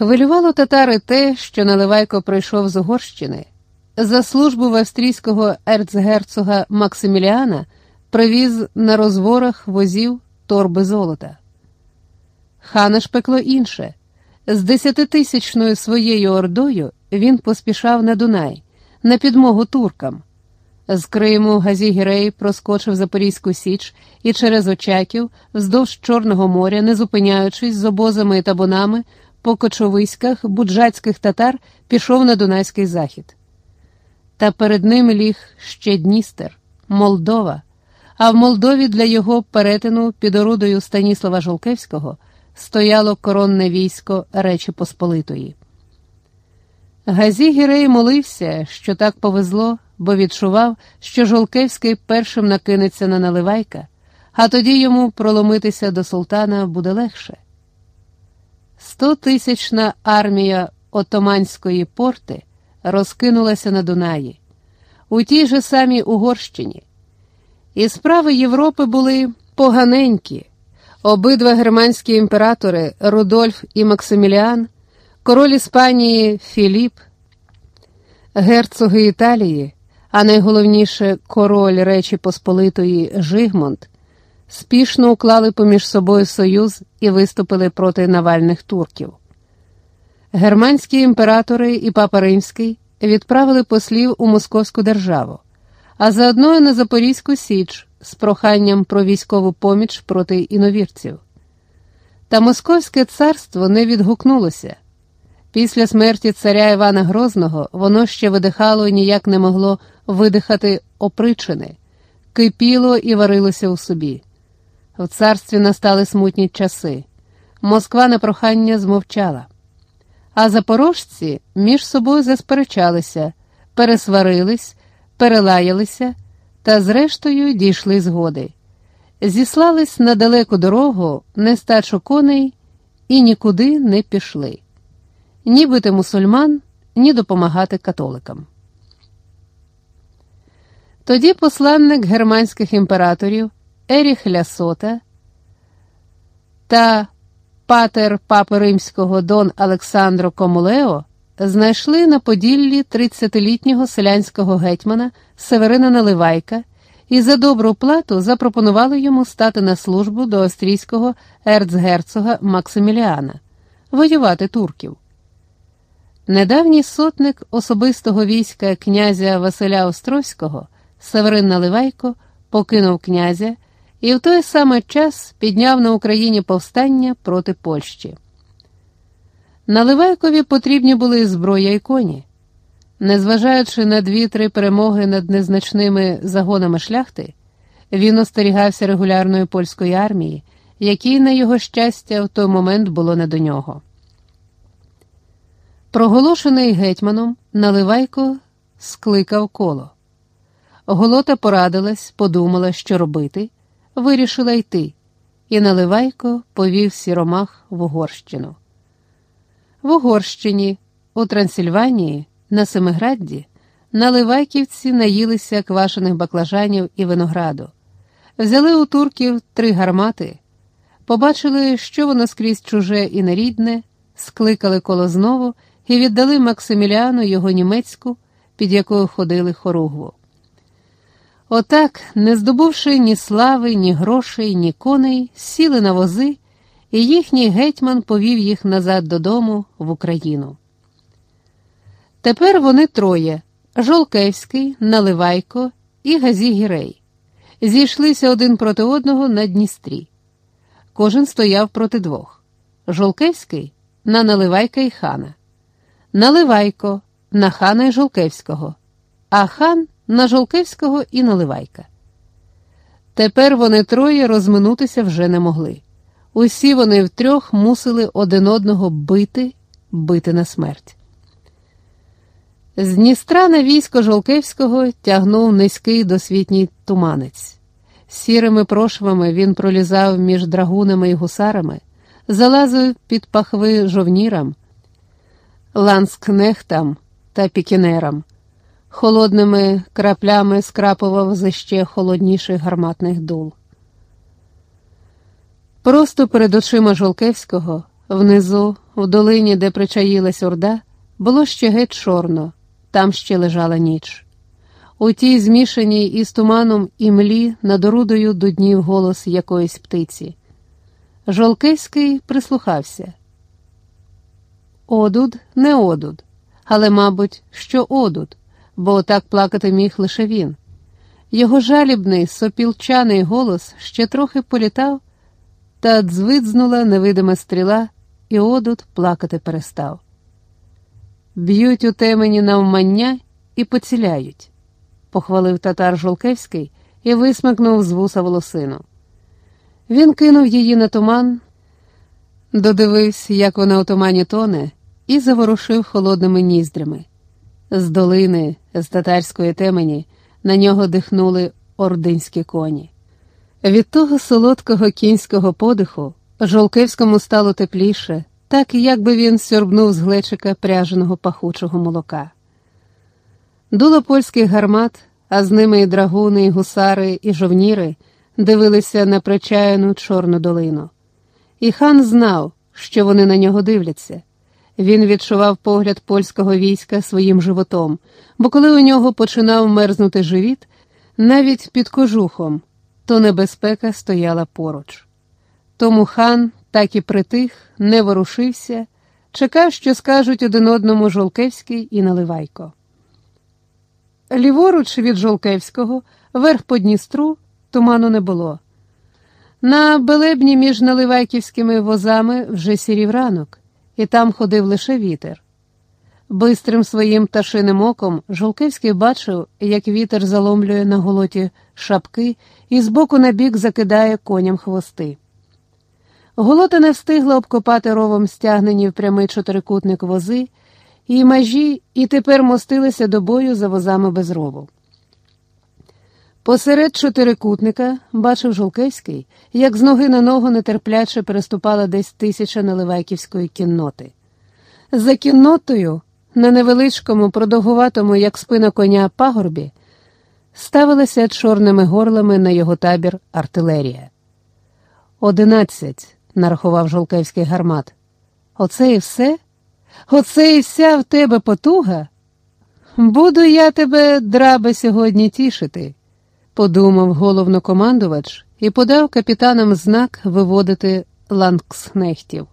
Хвилювало татари те, що Наливайко прийшов з Угорщини. За службу в австрійського ерцгерцога Максиміліана привіз на розворах возів торби золота. Хана ж пекло інше. З десятитисячною своєю ордою він поспішав на Дунай, на підмогу туркам. З Криму Газі проскочив Запорізьку Січ і через Очаків вздовж Чорного моря, не зупиняючись з обозами і табунами, по кочовиськах буджацьких татар пішов на Дунайський захід. Та перед ним ліг ще Дністер, Молдова, а в Молдові для його перетину під орудою Станіслава Жолкевського стояло коронне військо Речі Посполитої. Газі Гірей молився, що так повезло, бо відчував, що Жолкевський першим накинеться на наливайка, а тоді йому проломитися до султана буде легше. Стотисячна армія Отоманської порти розкинулася на Дунаї, у тій же самій Угорщині. І справи Європи були поганенькі. Обидва германські імператори Рудольф і Максиміліан, король Іспанії Філіп, герцоги Італії, а найголовніше король Речі Посполитої Жигмонт спішно уклали поміж собою союз і виступили проти навальних турків. Германські імператори і папа Римський відправили послів у Московську державу, а заодно на Запорізьку Січ з проханням про військову поміч проти іновірців. Та Московське царство не відгукнулося. Після смерті царя Івана Грозного воно ще видихало і ніяк не могло видихати опричини, кипіло і варилося у собі. В царстві настали смутні часи. Москва на прохання змовчала. А запорожці між собою засперечалися, пересварились, перелаялися та, зрештою, дійшли згоди. Зіслались на далеку дорогу, нестачу коней і нікуди не пішли. Ні бити мусульман, ні допомагати католикам. Тоді посланник германських імператорів Еріх Лясота та патер папи римського Дон Александро Комулео знайшли на Поділлі 30-літнього селянського гетьмана Северина Наливайка і за добру плату запропонували йому стати на службу до австрійського ерцгерцога Максиміліана, воювати турків. Недавній сотник особистого війська князя Василя Острозького Северин Наливайко покинув князя і в той самий час підняв на Україні повстання проти Польщі. Наливайкові потрібні були зброя і коні. Незважаючи на дві-три перемоги над незначними загонами шляхти, він остерігався регулярної польської армії, якій, на його щастя, в той момент було не до нього. Проголошений гетьманом, Наливайко скликав коло. Голота порадилась, подумала, що робити, вирішила йти, і Наливайко повів сіромах в Угорщину. В Угорщині, у Трансильванії, на Семиградді, наливайківці наїлися квашених баклажанів і винограду, взяли у турків три гармати, побачили, що воно скрізь чуже і нерідне, скликали коло знову і віддали Максиміліану його німецьку, під якою ходили хоругву. Отак, не здобувши ні слави, ні грошей, ні коней, сіли на вози, і їхній гетьман повів їх назад додому в Україну. Тепер вони троє Жолкевський, Наливайко і Газі Гірей. Зійшлися один проти одного на Дністрі. Кожен стояв проти двох. Жолкевський на Наливайка і хана, Наливайко на хана і Жолкевського, а хан на Жолкевського і Наливайка. Тепер вони троє розминутися вже не могли. Усі вони втрьох мусили один одного бити, бити на смерть. З Дністра на військо Жолкевського тягнув низький досвітній туманець. Сірими прошвами він пролізав між драгунами і гусарами, залазив під пахви жовнірам, ланскнехтам та пікінерам, холодними краплями скрапував за ще холодніших гарматних дул. Просто перед очима Жолкевського Внизу, в долині, де причаїлась орда, було ще геть чорно, там ще лежала ніч. У тій змішаній із туманом і млі над орудою дуднів голос якоїсь птиці. Жолкиський прислухався. Одуд не одуд, але, мабуть, що одуд, бо так плакати міг лише він. Його жалібний, сопілчаний голос ще трохи політав, та дзвидзнула невидима стріла, і одуд плакати перестав. Б'ють у темені навмання і поціляють, похвалив татар Жолкевський і висмикнув з вуса волосину. Він кинув її на туман, додивився, як вона у тумані тоне, і заворушив холодними ніздрями. З долини, з татарської темені, на нього дихнули ординські коні. Від того солодкого кінського подиху Жолкевському стало тепліше, так як би він сьорбнув з глечика пряженого пахучого молока. Дуло польських гармат, а з ними і драгуни, і гусари, і жовніри дивилися на причаяну чорну долину. І хан знав, що вони на нього дивляться. Він відчував погляд польського війська своїм животом, бо коли у нього починав мерзнути живіт, навіть під кожухом, то небезпека стояла поруч. Тому хан так і притих, не ворушився, чекав, що скажуть один одному Жолкевський і Наливайко. Ліворуч від Жолкевського, верх по Дністру, туману не було. На белебні між наливайківськими возами вже сірів ранок, і там ходив лише вітер. Бистрим своїм пташиним оком Жолкевський бачив, як вітер заломлює на голоті шапки і збоку на бік закидає коням хвости. Голота не встигла обкопати ровом стягнені в прямий чотирикутник вози, і межі і тепер мостилися до бою за возами без рову. Посеред чотирикутника бачив Жолкевський, як з ноги на ногу нетерпляче переступала десь тисяча наливайківської кінноти. За кіннотою, на невеличкому, продовгуватому, як спина коня, пагорбі, ставилася чорними горлами на його табір артилерія. Одинадцять, нарахував Жолкевський гармат. Оце і все? Оце і вся в тебе потуга? Буду я тебе, драбе, сьогодні тішити подумав головнокомандувач і подав капітанам знак виводити ланкснехтів.